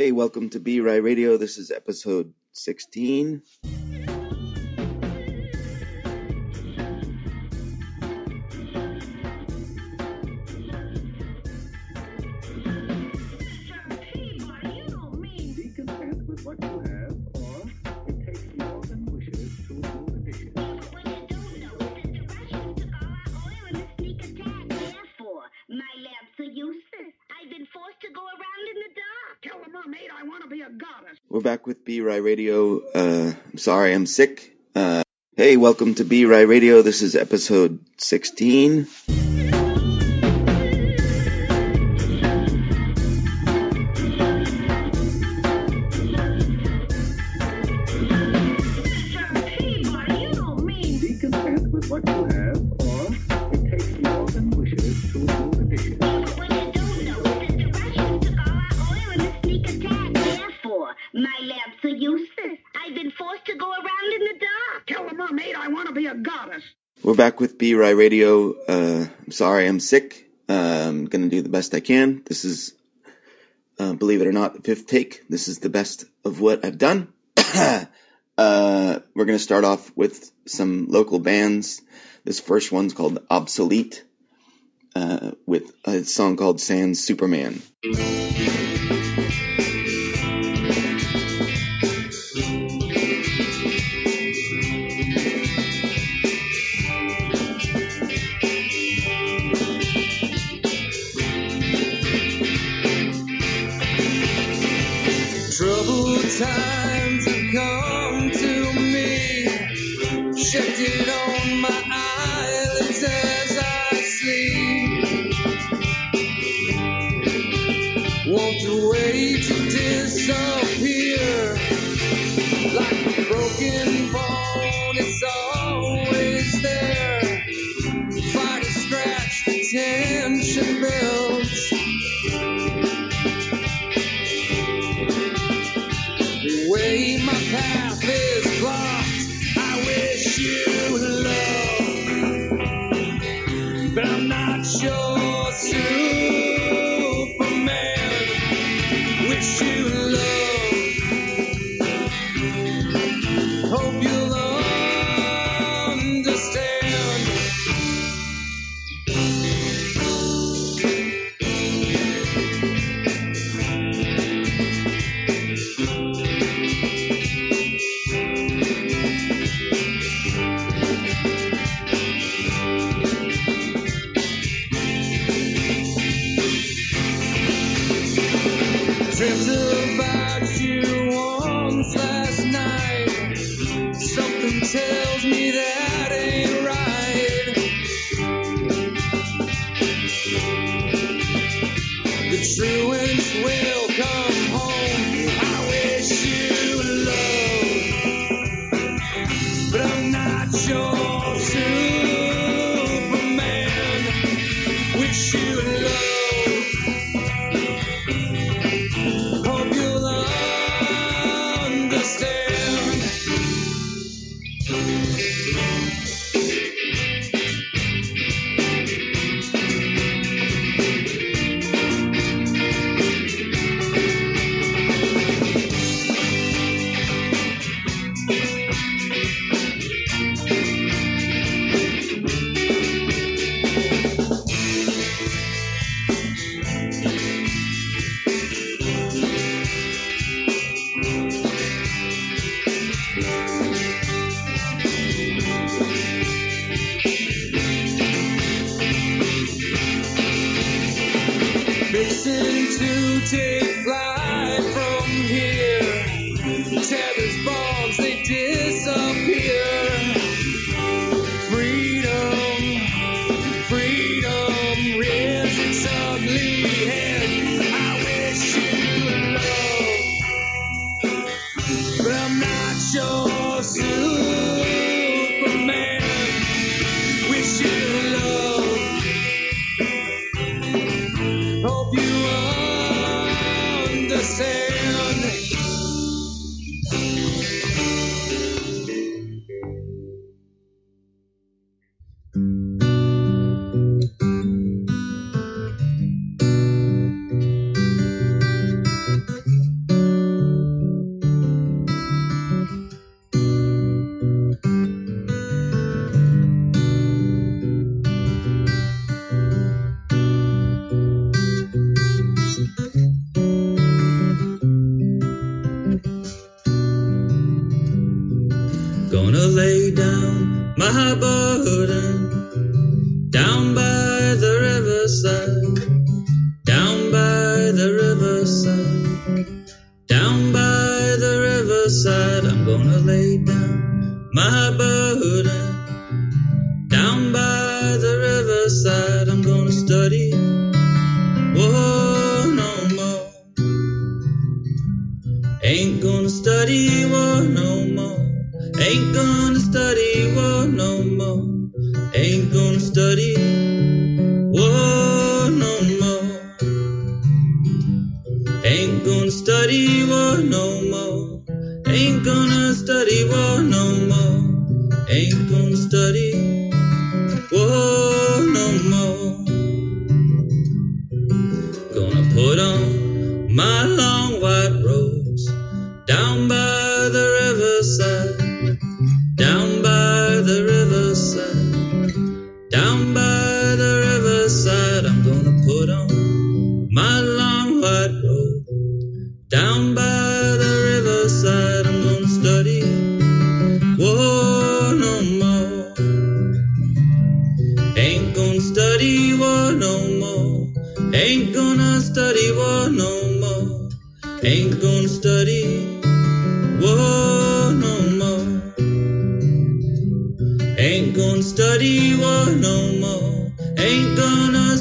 Hey, welcome to BeRy Radio. This is episode 16. BeRy Radio. Uh, I'm sorry, I'm sick. Uh, hey, welcome to BeRy Radio. This is episode 16. BeRy Radio. Uh, I'm sorry, I'm sick. Uh, I'm going to do the best I can. This is, uh, believe it or not, the fifth take. This is the best of what I've done. Uh, we're going to start off with some local bands. This first one's called Obsolete uh, with a song called Sans Superman.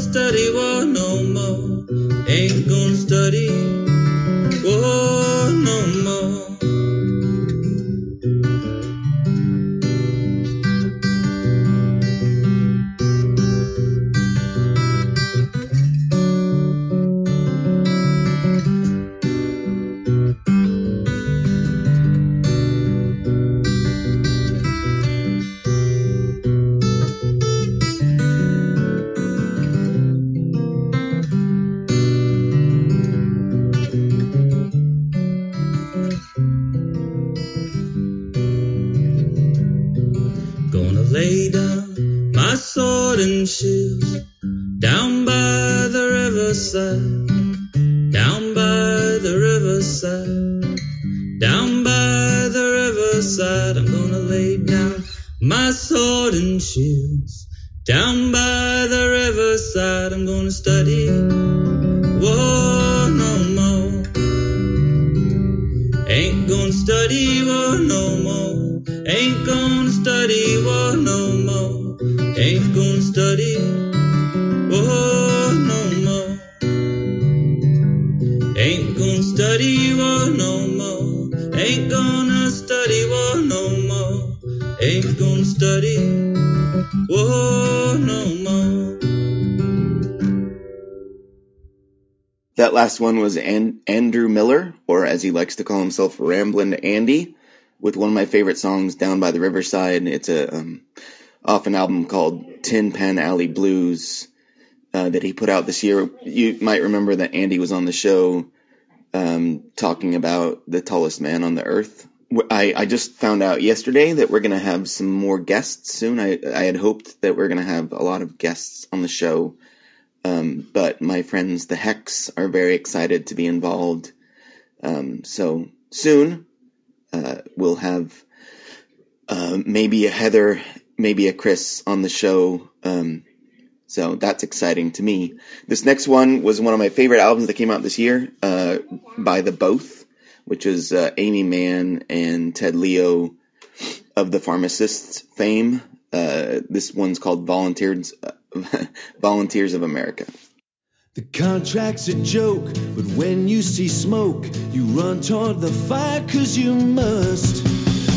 Study war last one was An- Andrew Miller, or as he likes to call himself, Ramblin' Andy, with one of my favorite songs, Down by the Riverside. It's a um, off an album called Tin Pan Alley Blues uh, that he put out this year. You might remember that Andy was on the show um, talking about the tallest man on the earth. I just found out yesterday that we're going to have some more guests soon. I, I had hoped that we're going to have a lot of guests on the show. Um, but my friends, the Hex, are very excited to be involved. Um, so soon, uh, we'll have, uh, maybe a Heather, maybe a Chris on the show. Um, so that's exciting to me. This next one was one of my favorite albums that came out this year, uh, by the Both, which is, uh, Aimee Mann and Ted Leo of the Pharmacists fame. Uh, this one's called Volunteers, Volunteers of America. The contract's a joke, but when you see smoke, you run toward the fire cause you must.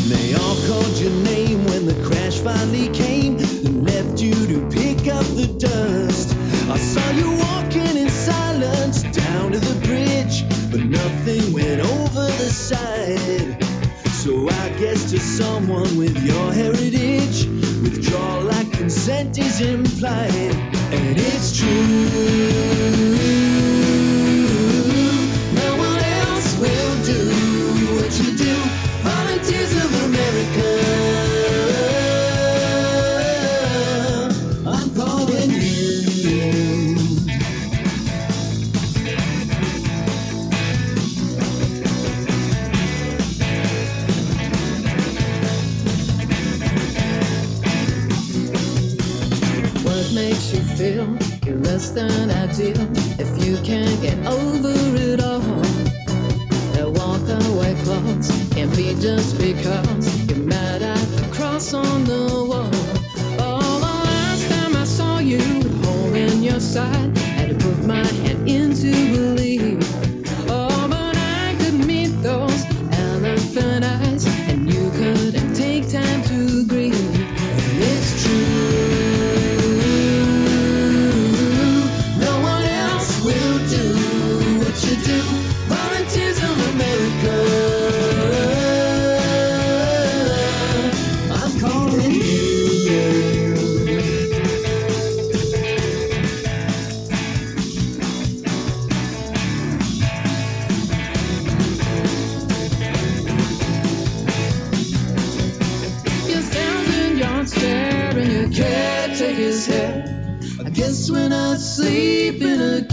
They all called your name when the crash finally came and left you to pick up the dust. I saw you walking in silence down to the bridge, but nothing went over the side. So I guess to someone with your heritage, withdrawal consent is implied, and it's true. Less than ideal. If you can't get over it all, that walk away clause can't be just because you're mad at the cross on the wall. Oh, the last time I saw you, in your side, had to put my hand in to believe.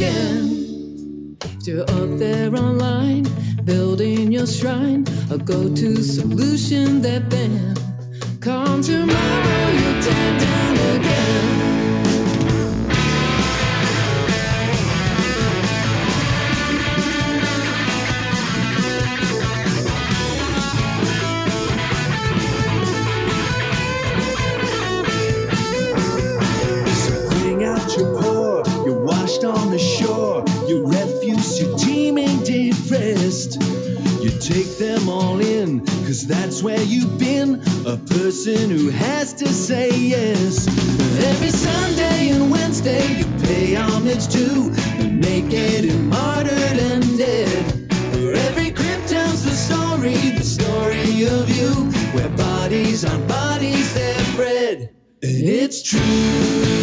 Again. If you're up there online, building your shrine, a go-to solution that then come tomorrow you're dead down again. Cause that's where you've been, a person who has to say yes. Every Sunday and Wednesday you pay homage to the naked and martyred and dead. Where every crypt tells the story, the story of you, where bodies on bodies they're bred. And it's true.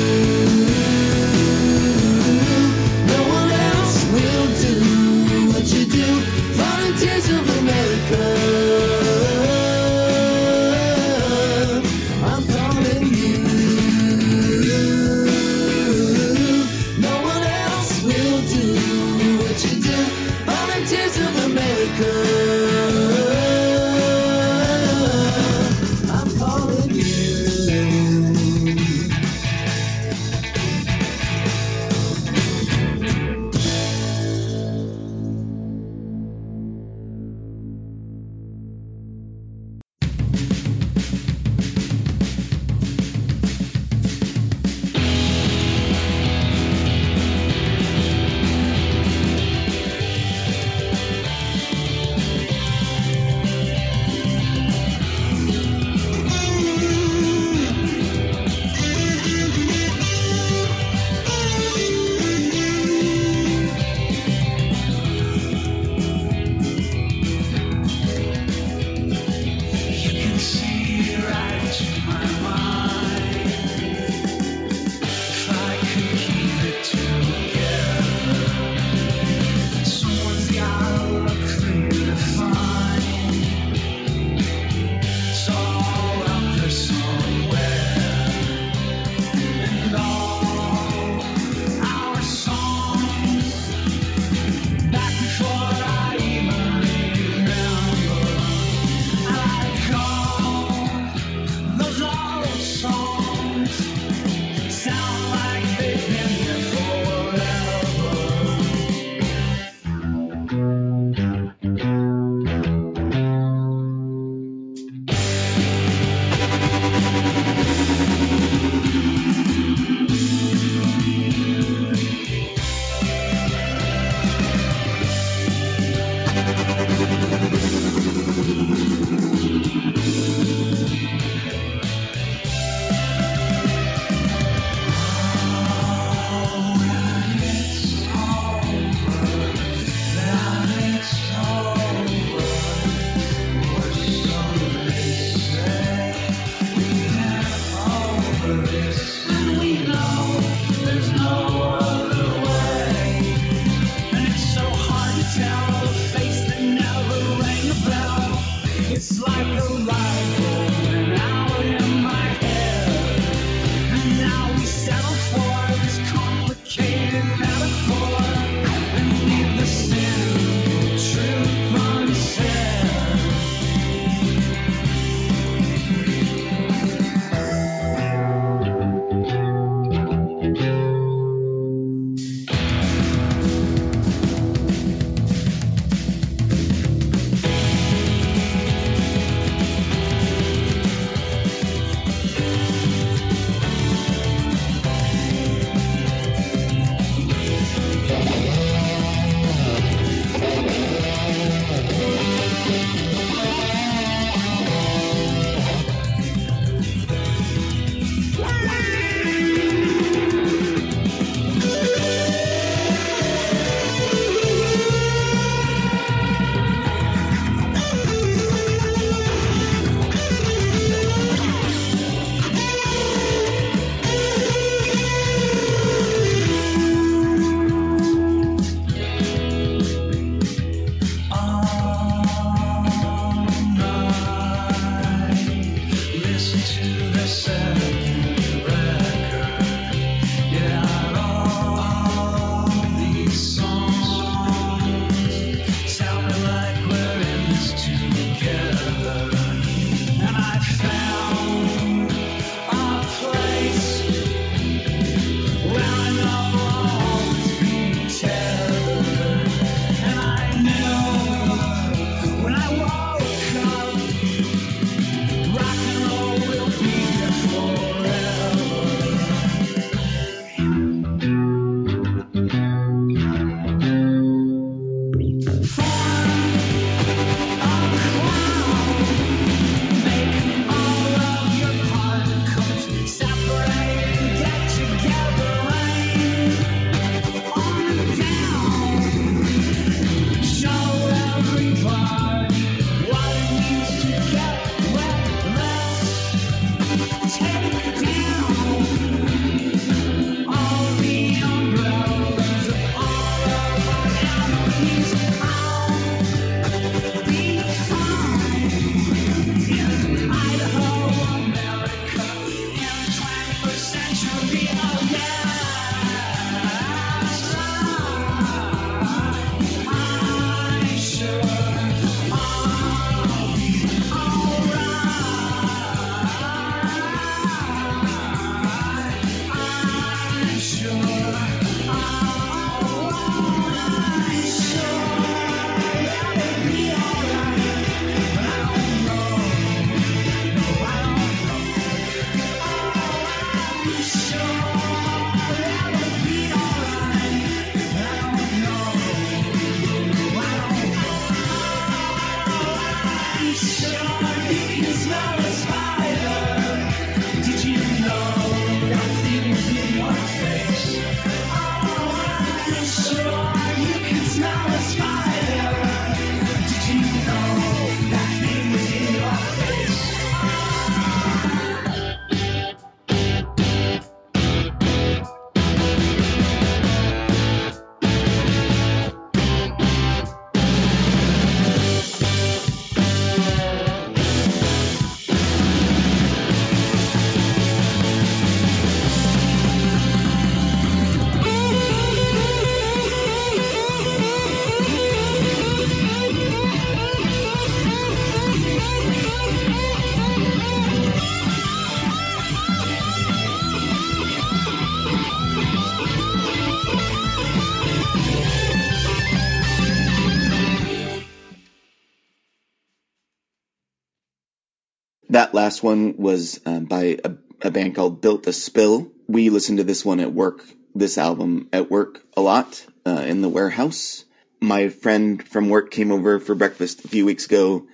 That last one was uh, by a, a band called Built to Spill. We listened to this one at work, this album at work a lot uh, in the warehouse. My friend from work came over for breakfast a few weeks ago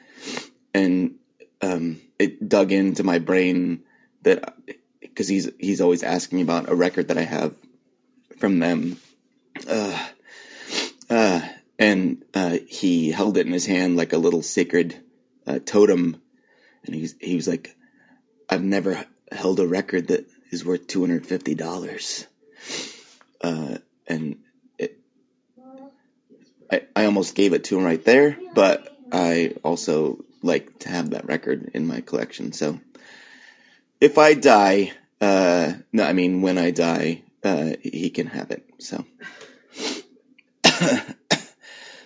and um, it dug into my brain that because he's he's always asking about a record that I have from them. Uh, uh, and uh, he held it in his hand like a little sacred uh, totem, and he's he was like, "I've never held a record that is worth two hundred fifty dollars," uh, and it, I I almost gave it to him right there, but I also like to have that record in my collection. So if I die, uh, no, I mean when I die, uh, he can have it. So.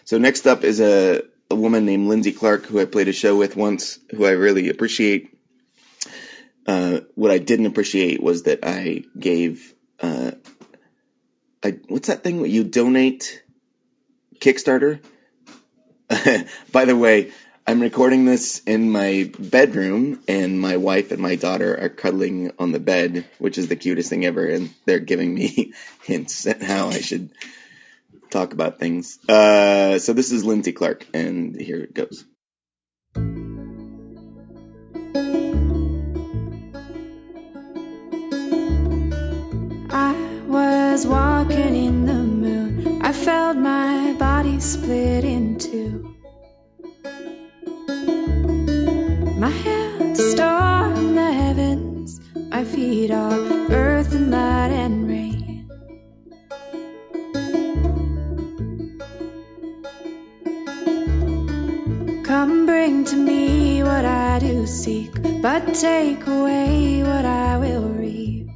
so next up is a, a woman named Lindsay Clark who I played a show with once, who I really appreciate. Uh, what I didn't appreciate was that I gave, uh, I, what's that thing where you donate Kickstarter? By the way, I'm recording this in my bedroom, and my wife and my daughter are cuddling on the bed, which is the cutest thing ever, and they're giving me hints at how I should talk about things. Uh, so this is Lindsay Clark, and here it goes. I was walking in the moon. I felt my body split in two. My hands storm the heavens. My feet are earth and mud and bring to me what I do seek, but take away what I will reap.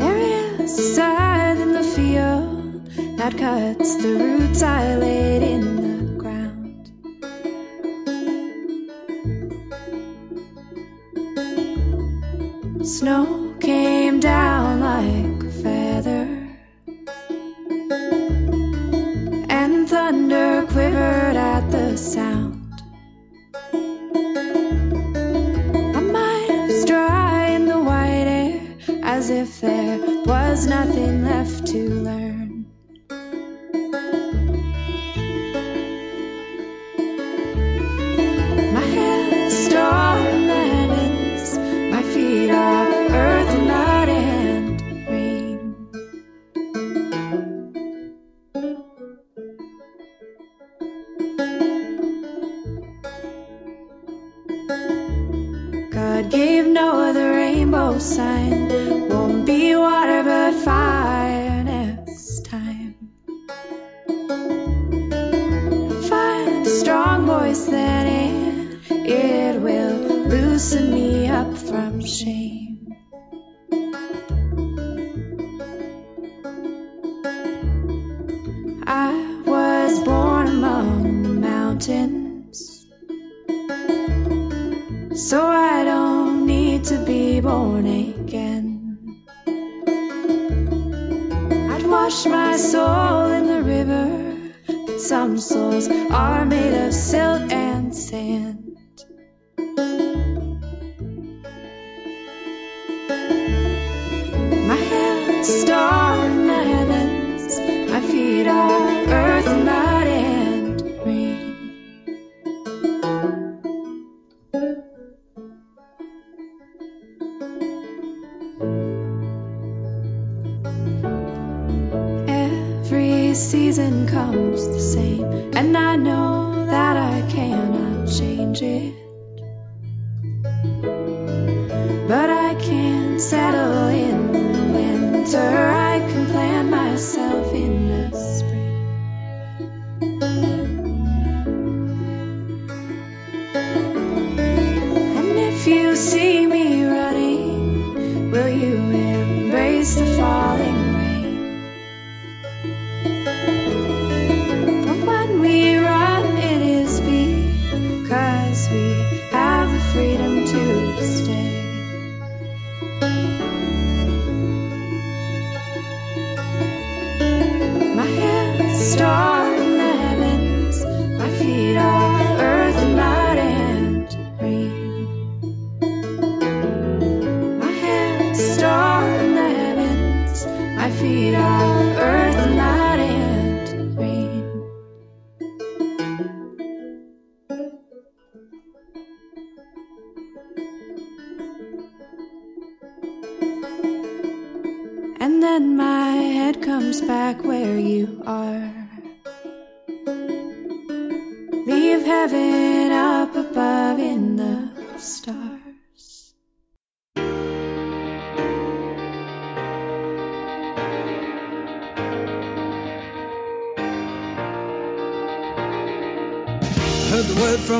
There is a scythe in the field that cuts the roots I laid in the ground. Snow came down like nothing left to sand. My hands storm the heavens, my feet are earth, mud, and rain. Every season comes the same, and I change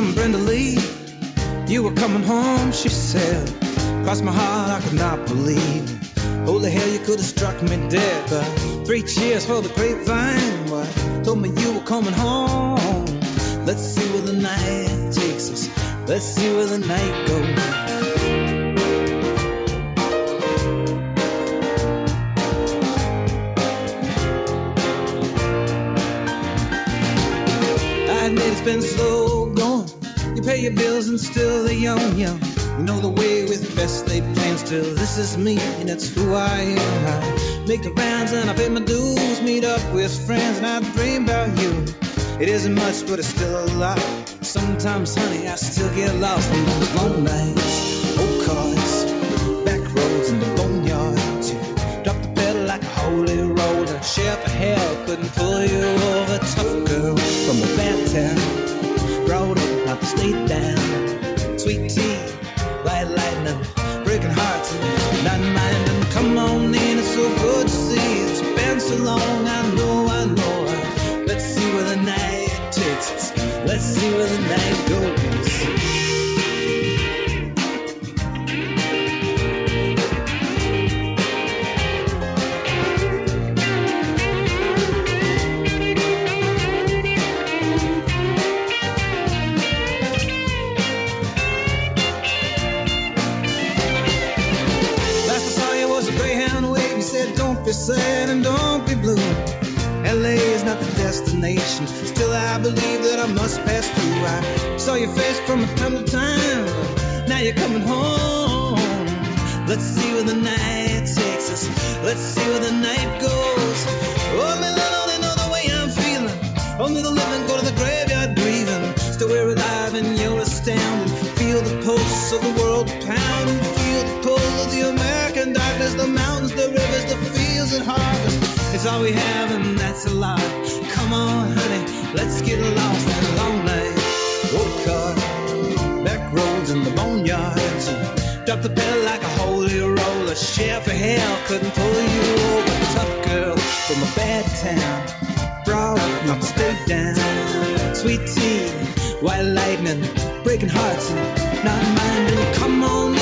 from Brenda Lee. You were coming home, she said. Cross my heart, I could not believe. Holy hell, you could have struck me dead. But three cheers for the grapevine. Boy, told me you were coming home. Let's see where the night takes us. Let's see pay your bills and still they young, young. You know the way with best laid plans. Still, this is me and it's who I am. I make the rounds and I pay my dues. Meet up with friends and I dream about you. It isn't much, but it's still a lot. Sometimes, honey, I still get lost on those long nights. Old cars, back roads in the boneyard. You drop the pedal like a holy roller. Sheriff of hell couldn't pull you over. Tough girl from a bad town. Stay down. Sweet tea, white lightning, breaking hearts and not minding. Come on in, it's so good to see. It's been so long, I know, I know. Let's see where the night takes us. Let's see where the night goes. Believe that I must pass through. I saw your face from time to time. Now you're coming home. Let's see where the night takes us. Let's see where the night goes. Oh, Only the lonely know the way I'm feeling. Only the living go to the graveyard grieving. Still, we're alive and you're astounding. Feel the pulse of the world pounding. Feel the pull of the American darkness. The mountains, the rivers, the fields and harvest. It's all we have and that's a lot. Come on, honey, let's get lost in a long night. Old car, back roads and the boneyards. Drop the pedal like a holy roller. Sheriff of hell couldn't pull you over. Tough girl from a bad town. Broad, not to stay down. Sweet tea, white lightning, breaking hearts and not minding. Come on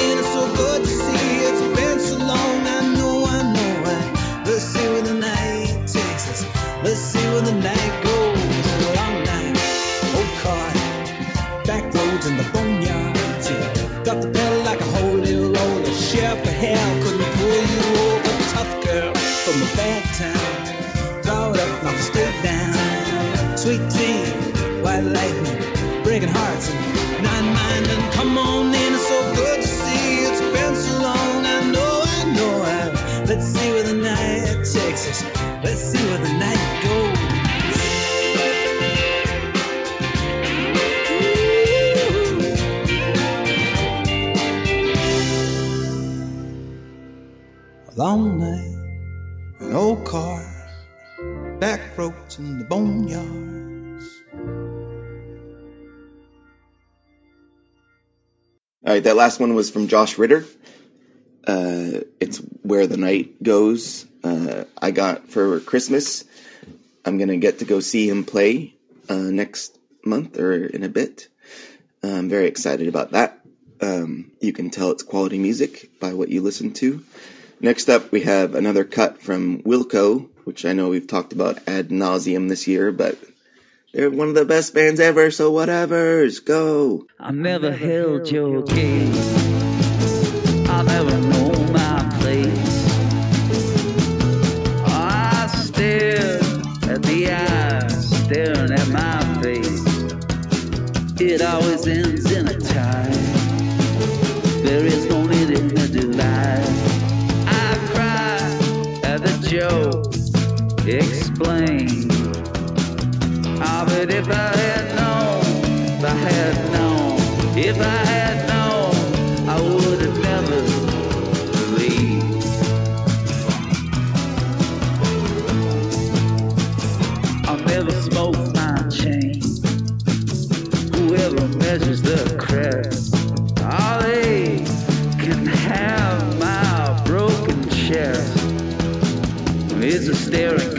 All right, that last one was from Josh Ritter. Uh, it's where the night goes. Uh, I got for Christmas. I'm gonna get to go see him play uh, next month or in a bit. I'm very excited about that. Um, you can tell it's quality music by what you listen to. Next up, we have another cut from Wilco, which I know we've talked about ad nauseum this year, but they're one of the best bands ever, so whatever's go. I never held your gaze. staring.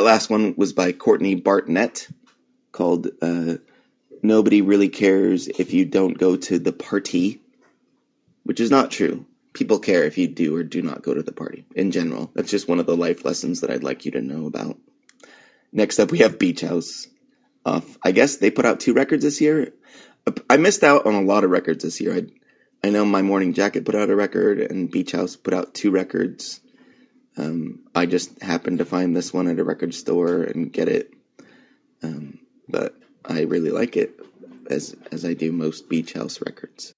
that last one was by Courtney Barnett called uh, Nobody Really Cares If You Don't Go to the Party, which is not true. People care if you do or do not go to the party in general. That's just one of the life lessons that I'd like you to know about. Next up, we have Beach House. Uh, I guess they put out two records this year. I missed out on a lot of records this year. I, I know My Morning Jacket put out a record, and Beach House put out two records. Um, I just happened to find this one at a record store and get it. Um, but I really like it, as as I do most beach house records.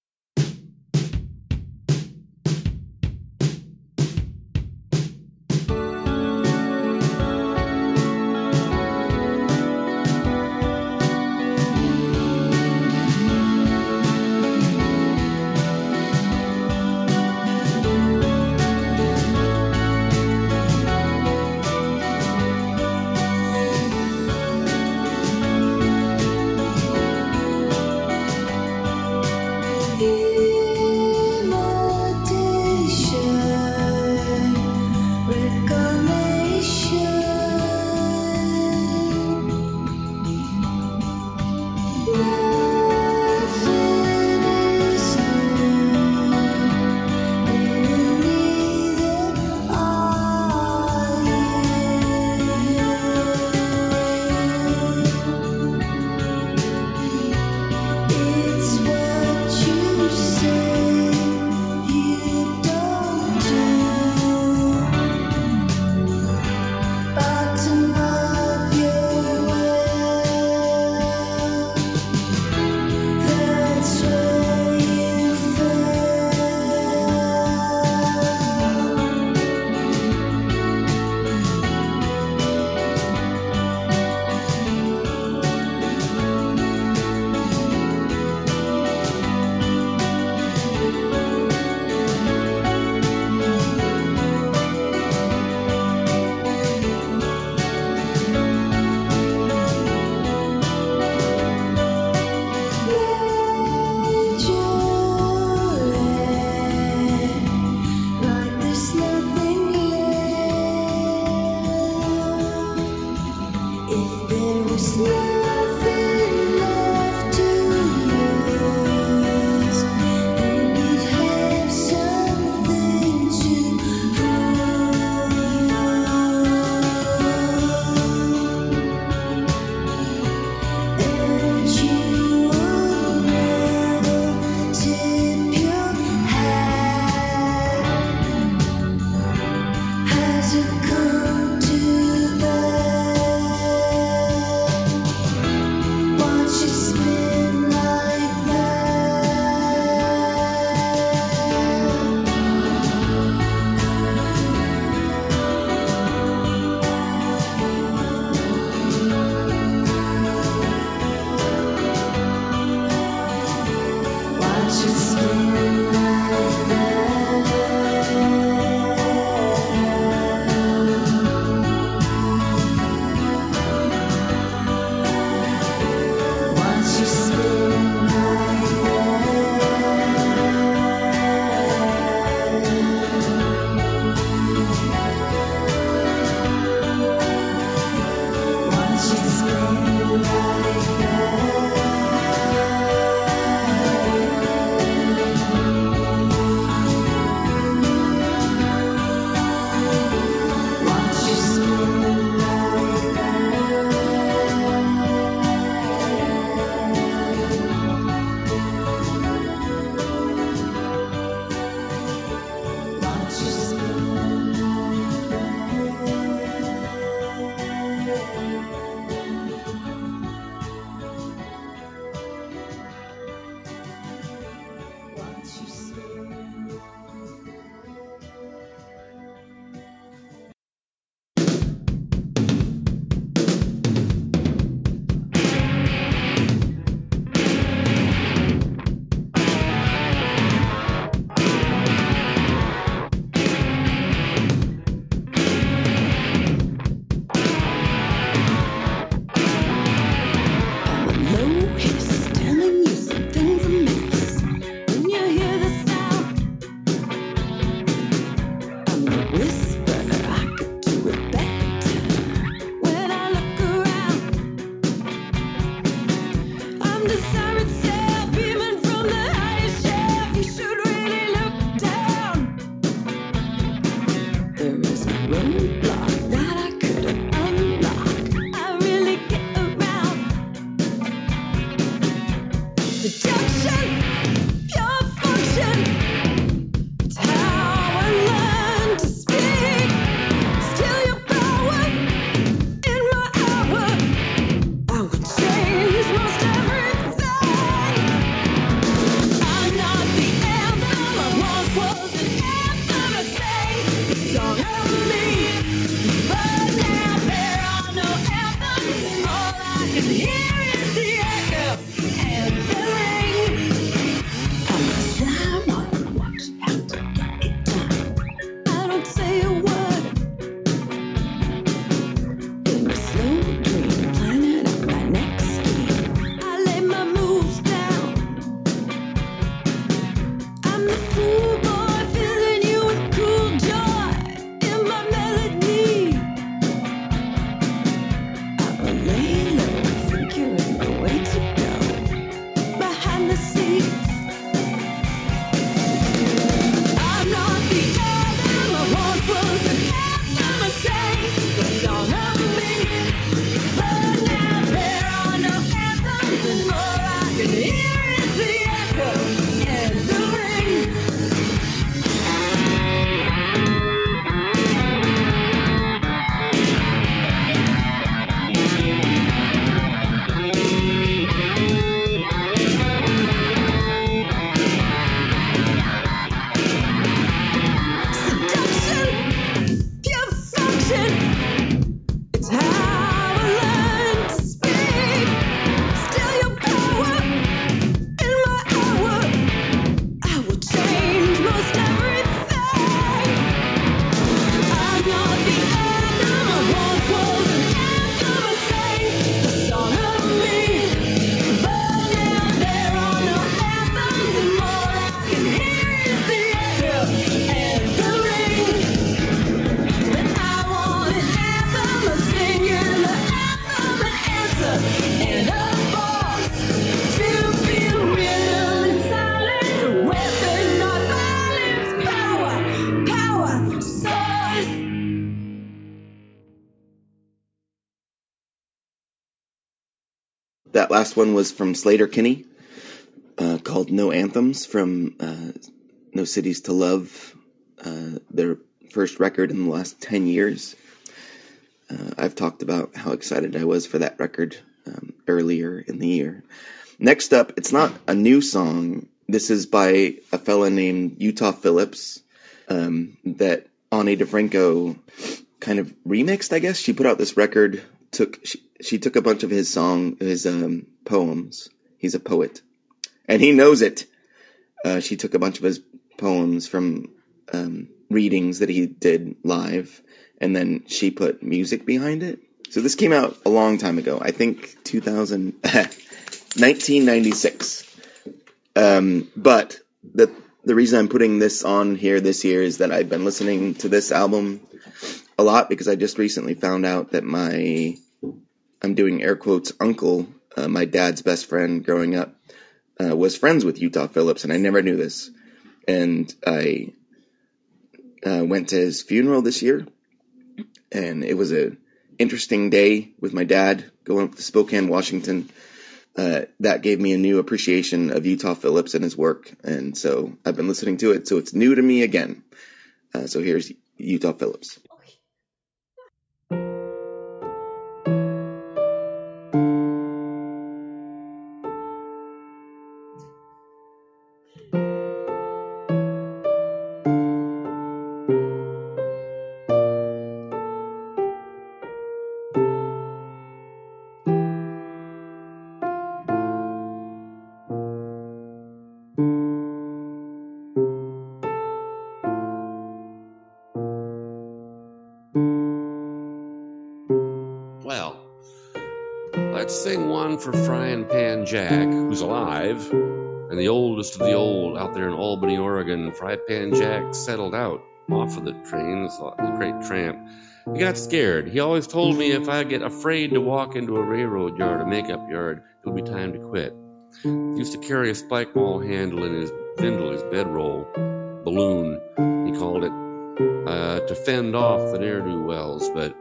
Last one was from Sleater-Kinney, uh, called No Anthems from uh, No Cities to Love, uh, their first record in the last 10 years. Uh, I've talked about how excited I was for that record um, earlier in the year. Next up, it's not a new song. This is by a fella named Utah Phillips um, that Ani DiFranco kind of remixed, I guess. She put out this record. Took she, she took a bunch of his song, his um, poems. He's a poet, and he knows it. Uh, she took a bunch of his poems from um, readings that he did live, and then she put music behind it. So this came out a long time ago. I think 2000, 1996. Um, but the the reason I'm putting this on here this year is that I've been listening to this album a lot because I just recently found out that my I'm doing air quotes uncle, uh, my dad's best friend growing up, uh, was friends with Utah Phillips, and I never knew this. And I uh, went to his funeral this year, and it was a interesting day with my dad going up to Spokane, Washington. Uh, that gave me a new appreciation of Utah Phillips and his work, and so I've been listening to it. So it's new to me again. Uh, so here's Utah Phillips. Sing one for Frying Pan Jack, who's alive, and the oldest of the old out there in Albany, Oregon. Fry Pan Jack settled out off of the train, the great tramp. He got scared. He always told me if I get afraid to walk into a railroad yard, a makeup yard, it'll be time to quit. He used to carry a spike ball handle in his bindle, his bedroll, balloon, he called it, uh, to fend off the ne'er-do-wells, but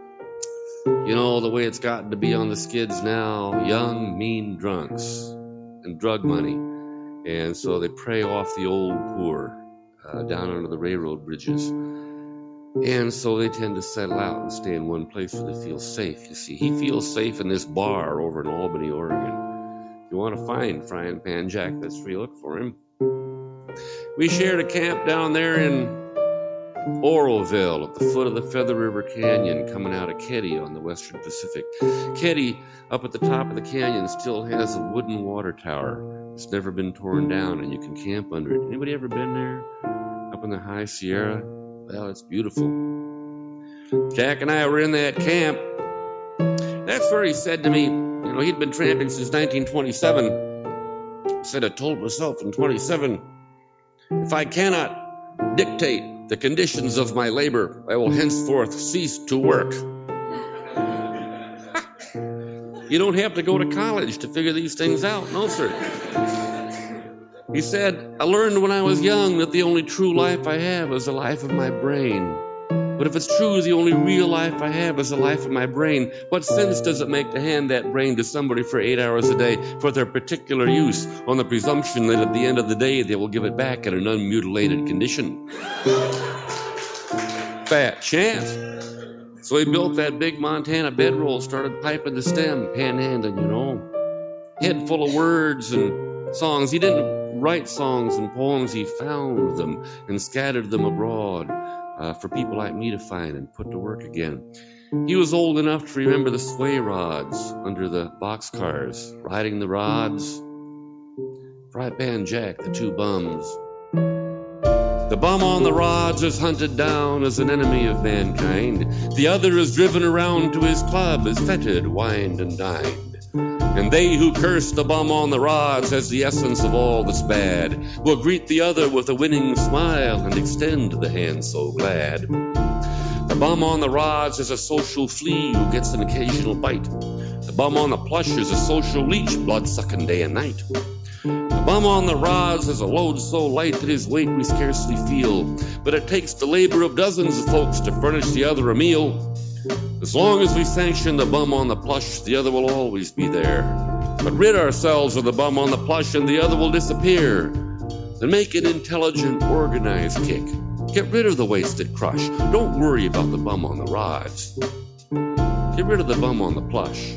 you know, the way it's gotten to be on the skids now, young, mean drunks and drug money. And so they prey off the old poor uh, down under the railroad bridges. And so they tend to settle out and stay in one place where they feel safe. You see, he feels safe in this bar over in Albany, Oregon. If you want to find Frying Pan Jack, that's where you look for him. We shared a camp down there in Oroville at the foot of the Feather River Canyon coming out of Keddie on the Western Pacific. Keddie, up at the top of the canyon, still has a wooden water tower. It's never been torn down and you can camp under it. Anybody ever been there? Up in the high Sierra? Well, it's beautiful. Jack and I were in that camp. That's where he said to me, you know, he'd been tramping since 1927. He said, I told myself in 27, if I cannot dictate the conditions of my labor, I will henceforth cease to work. you don't have to go to college to figure these things out. No, sir. He said, I learned when I was young that the only true life I have is the life of my brain. But if it's true the only real life I have is the life of my brain, what sense does it make to hand that brain to somebody for eight hours a day for their particular use on the presumption that at the end of the day they will give it back in an unmutilated condition? Fat chance. So he built that big Montana bedroll, started piping the stem, panhandling, you know. Head full of words and songs. He didn't write songs and poems, he found them and scattered them abroad uh, for people like me to find and put to work again. He was old enough to remember the sway rods under the boxcars, riding the rods. Fry Pan Jack, the two bums. The bum on the rods is hunted down as an enemy of mankind. The other is driven around to his club, is feted, wined, and dined. And they who curse the bum on the rods as the essence of all that's bad will greet the other with a winning smile and extend the hand so glad. The bum on the rods is a social flea who gets an occasional bite. The bum on the plush is a social leech, blood sucking day and night. The bum on the rods is a load so light that his weight we scarcely feel, but it takes the labor of dozens of folks to furnish the other a meal. As long as we sanction the bum on the plush, the other will always be there. But rid ourselves of the bum on the plush and the other will disappear. Then make an intelligent, organized kick. Get rid of the wasted crush. Don't worry about the bum on the rods. Get rid of the bum on the plush.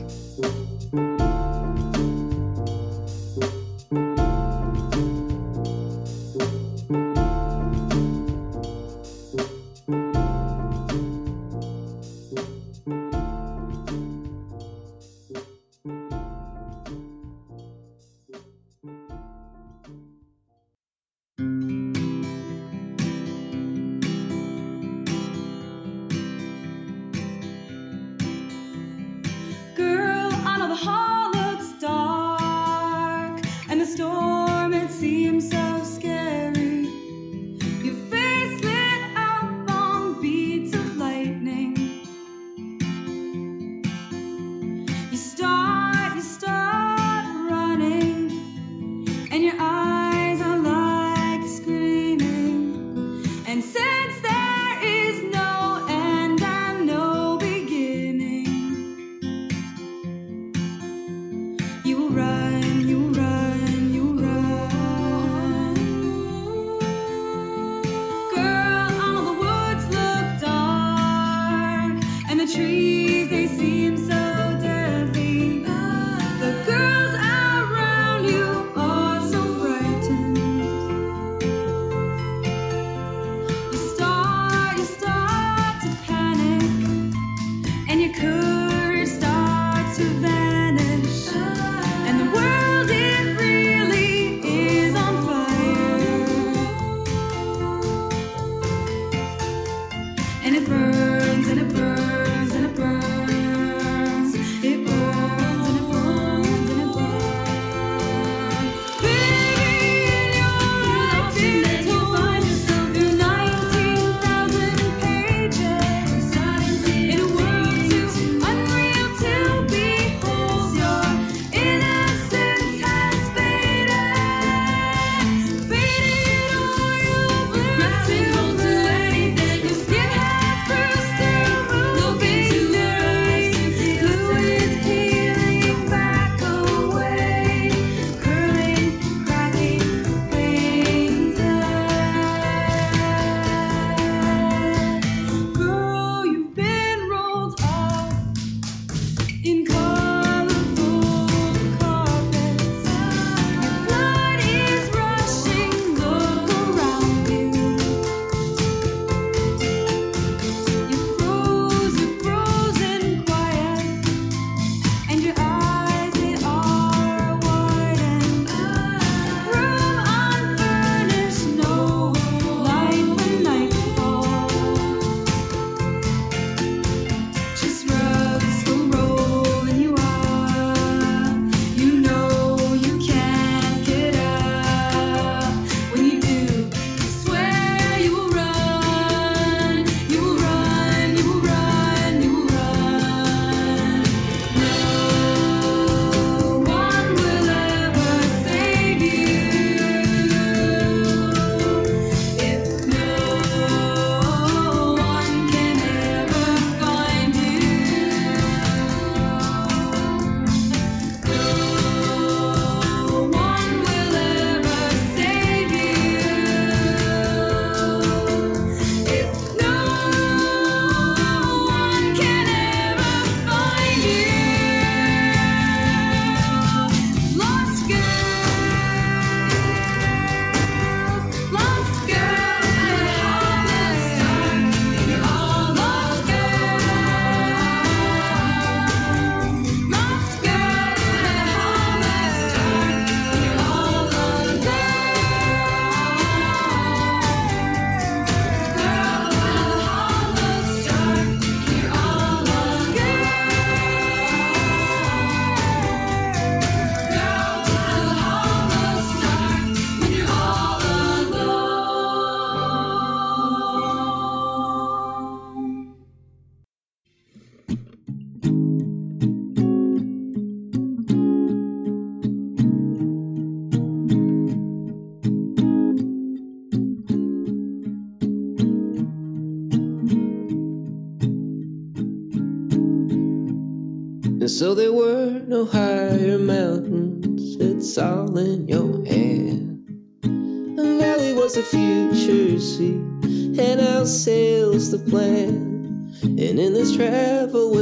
The plan. And in this travel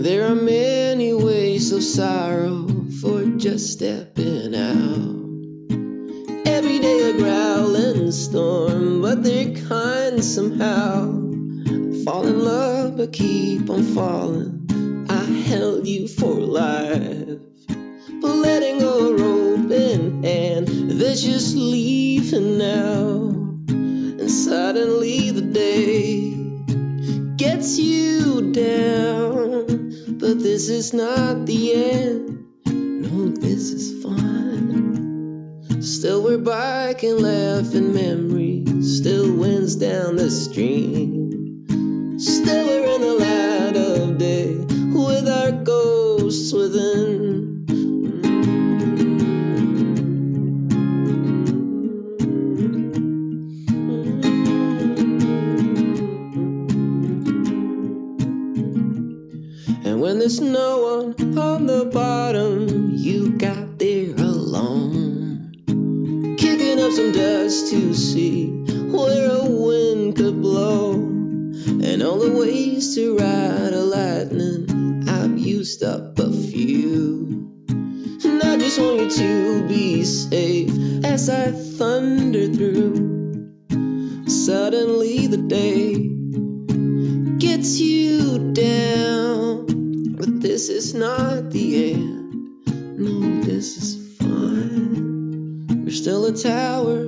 There are many ways of sorrow for just stepping out. Every day a growling storm, but they're kind somehow. Fall in love, but keep on falling. I held you for life. But letting go of rope in hand, they're just leaving now. And suddenly the day gets you down. But this is not the end. No, this is fun. Still we're biking, laughing memories. Still winds down the stream. Still we're in the And We're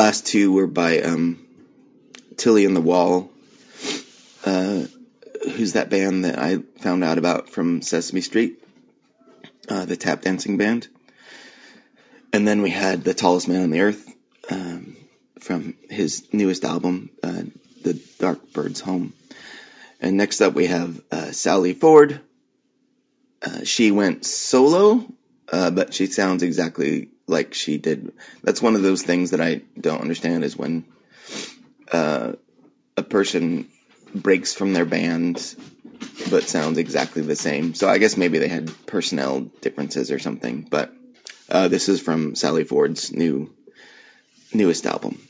last two were by um, Tilly and the Wall. Uh, who's that band that I found out about from Sesame Street? Uh, the tap dancing band. And then we had The Tallest Man on the Earth um, from his newest album, uh, The Dark Bird's Home. And next up we have uh, Sallie Ford. Uh, she went solo, uh, but she sounds exactly like she did. That's one of those things that I don't understand is when uh, a person breaks from their band but sounds exactly the same. So I guess maybe they had personnel differences or something. But uh, this is from Sallie Ford's new newest album.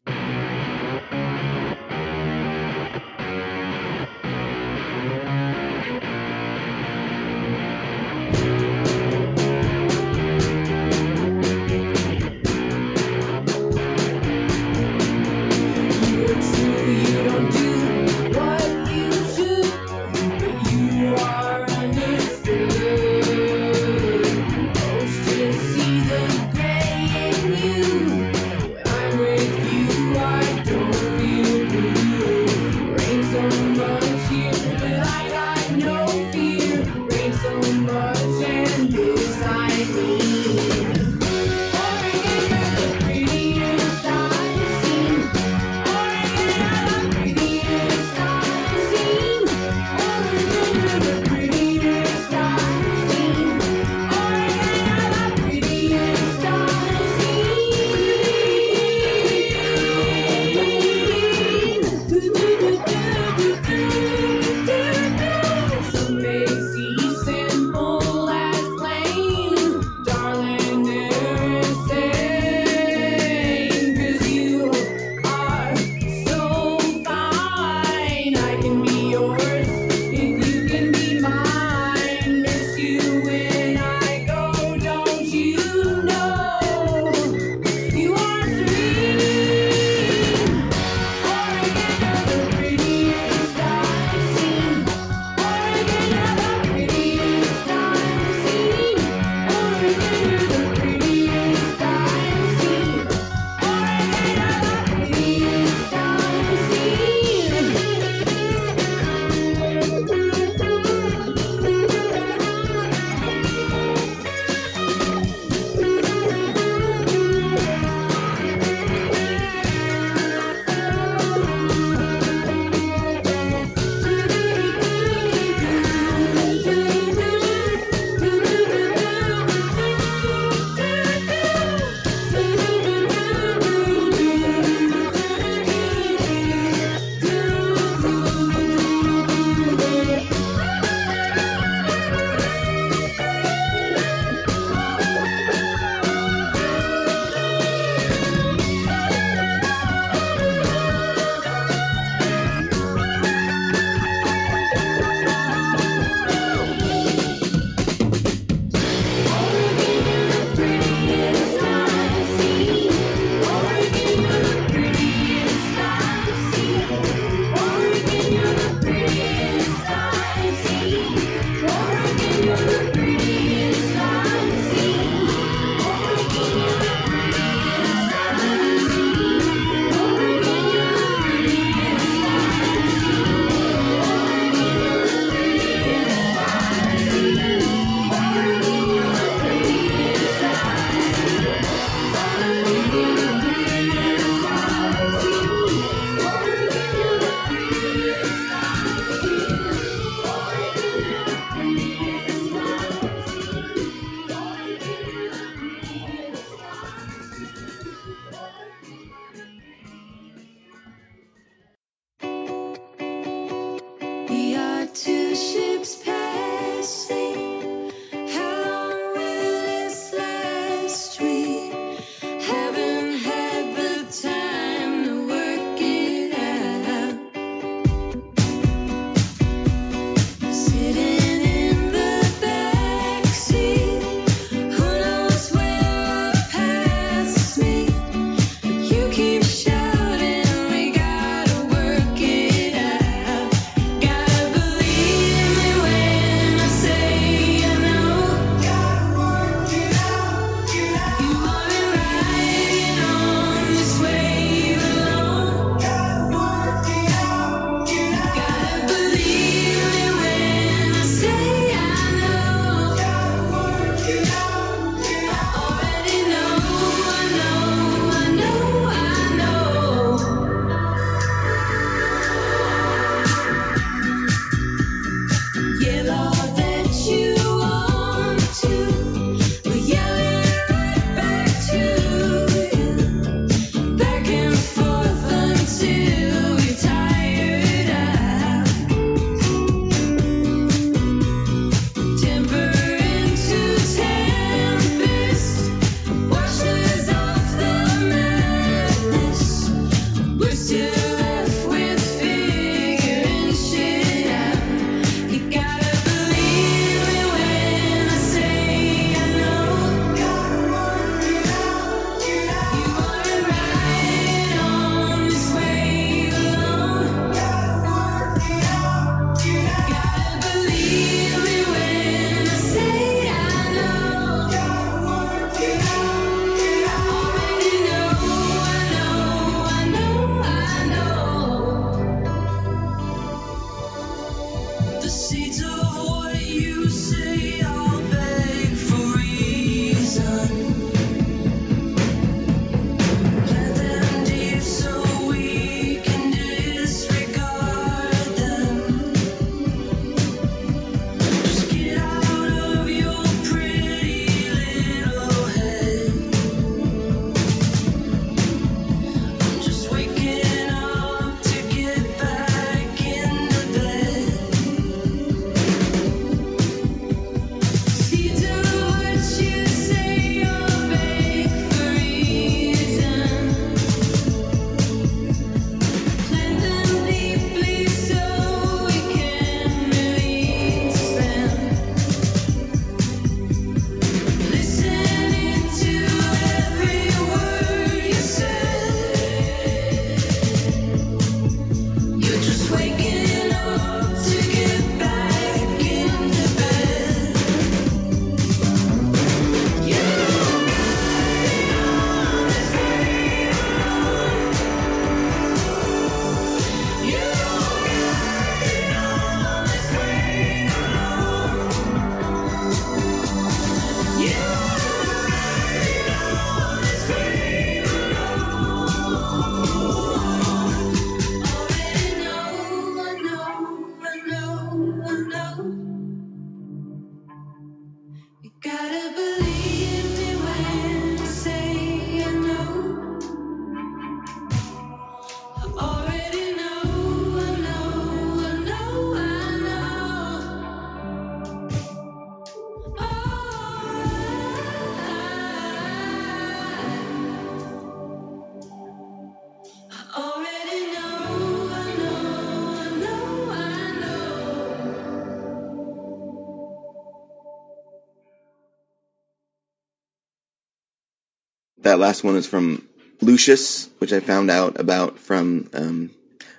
That last one is from Lucius, which I found out about from, um,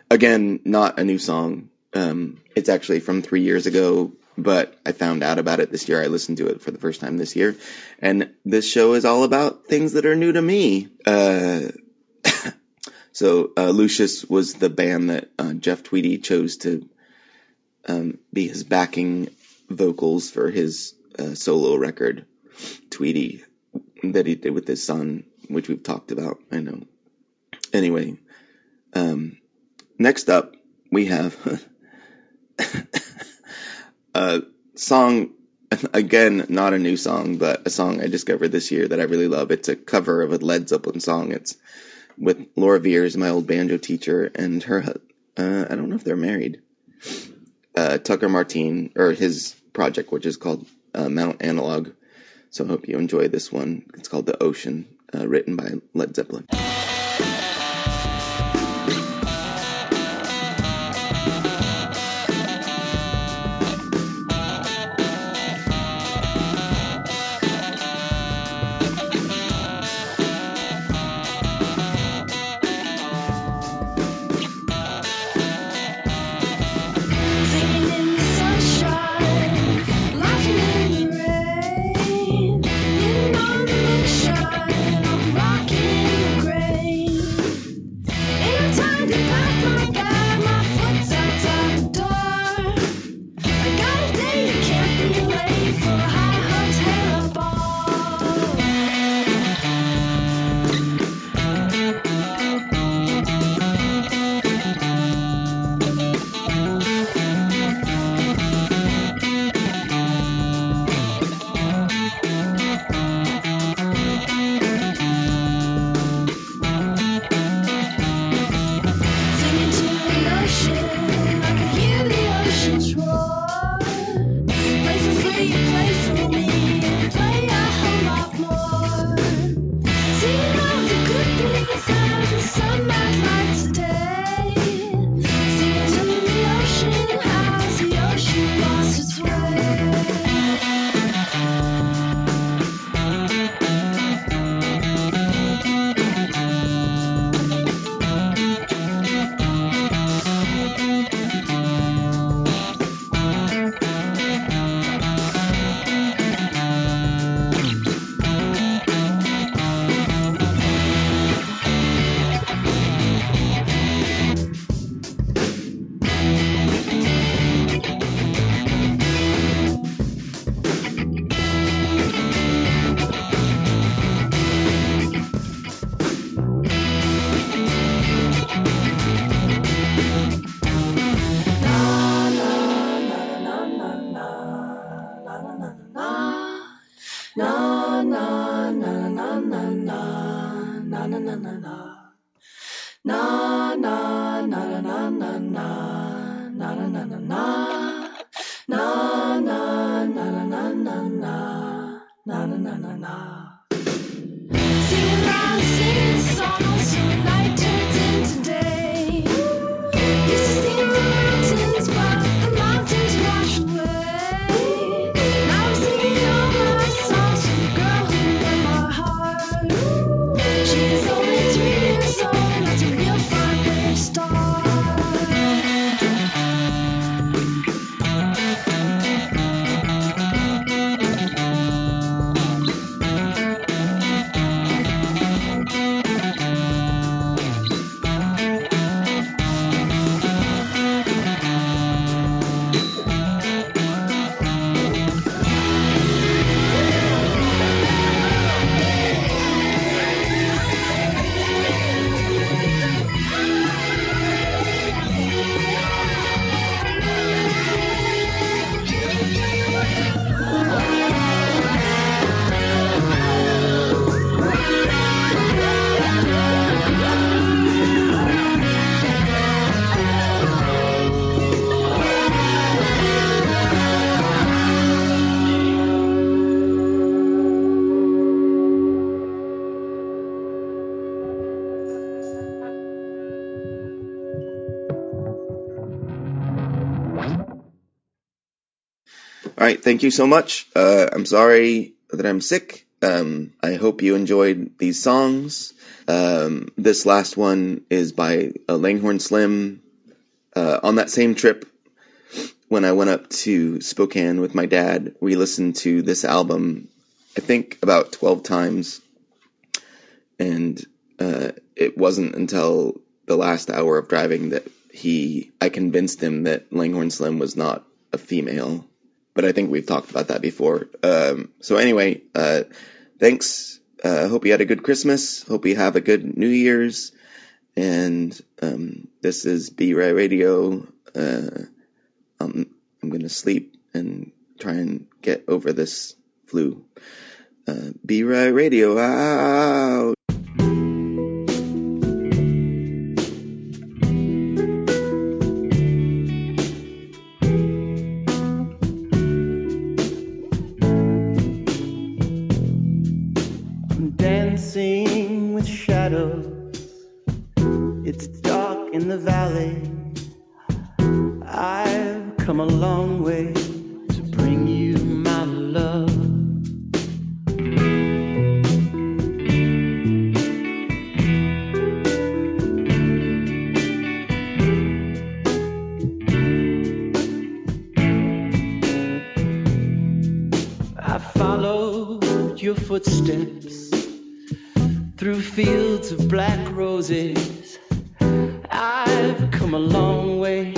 again, not a new song. Um, it's actually from three years ago, but I found out about it this year. I listened to it for the first time this year. And this show is all about things that are new to me. Uh, so, uh, Lucius was the band that uh, Jeff Tweedy chose to um, be his backing vocals for his uh, solo record, Tweedy, that he did with his son, which we've talked about. I know. Anyway, um, next up we have a song. Again, not a new song, but a song I discovered this year that I really love. It's a cover of a Led Zeppelin song. It's with Laura Veirs, my old banjo teacher, and her. Uh, I don't know if they're married uh, Tucker Martine or his project, which is called uh, Mount Analog. So I hope you enjoy this one. It's called The Ocean, uh, written by Led Zeppelin. Thank you so much. Uh, I'm sorry that I'm sick. Um, I hope you enjoyed these songs. Um, this last one is by uh, Langhorne Slim. Uh, on that same trip, when I went up to Spokane with my dad, we listened to this album, I think about 12 times. And uh, it wasn't until the last hour of driving that he, I convinced him that Langhorne Slim was not a female. But I think we've talked about that before. Um, so anyway, uh, thanks. Uh, hope you had a good Christmas. Hope you have a good New Year's. And um, this is BeRy Radio. Uh, um, I'm gonna sleep and try and get over this flu. Uh, BeRy Radio out. Your footsteps through fields of black roses. I've come a long way